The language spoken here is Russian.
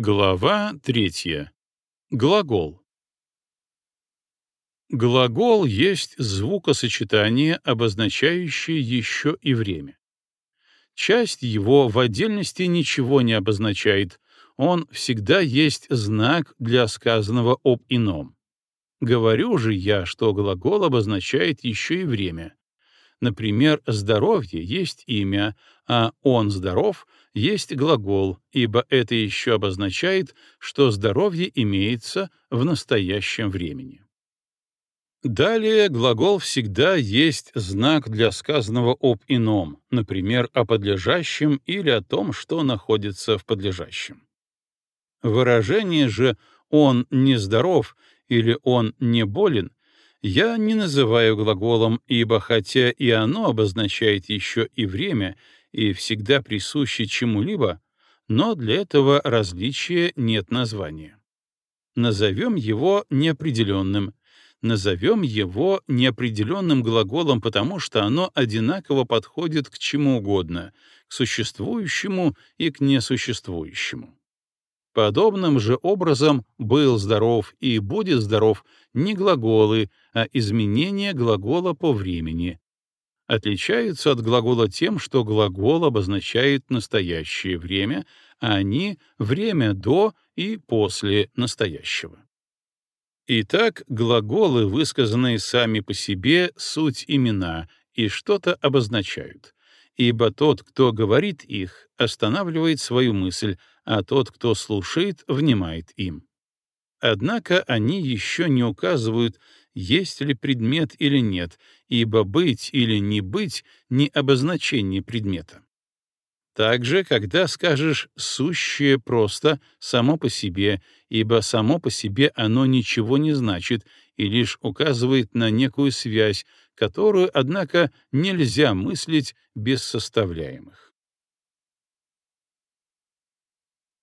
Глава третья. Глагол. Глагол есть звукосочетание, обозначающее еще и время. Часть его в отдельности ничего не обозначает, он всегда есть знак для сказанного об ином. Говорю же я, что глагол обозначает еще и время. Например, «здоровье» есть имя, а «он здоров» есть глагол, ибо это еще обозначает, что здоровье имеется в настоящем времени. Далее глагол всегда есть знак для сказанного об ином, например, о подлежащем или о том, что находится в подлежащем. Выражение же «он нездоров» или «он не болен» я не называю глаголом, ибо хотя и оно обозначает еще и время и всегда присуще чему-либо, но для этого различия нет названия. Назовем его неопределенным. Назовем его неопределенным глаголом, потому что оно одинаково подходит к чему угодно, к существующему и к несуществующему. Подобным же образом «был здоров» и «будет здоров» не глаголы, а изменение глагола по времени. Отличаются от глагола тем, что глагол обозначает настоящее время, а они — время до и после настоящего. Итак, глаголы, высказанные сами по себе, суть имена и что-то обозначают, ибо тот, кто говорит их, останавливает свою мысль, а тот, кто слушает, внимает им. Однако они еще не указывают, есть ли предмет или нет, ибо быть или не быть — не обозначение предмета. Также, когда скажешь «сущее просто само по себе», ибо само по себе оно ничего не значит и лишь указывает на некую связь, которую, однако, нельзя мыслить без составляемых.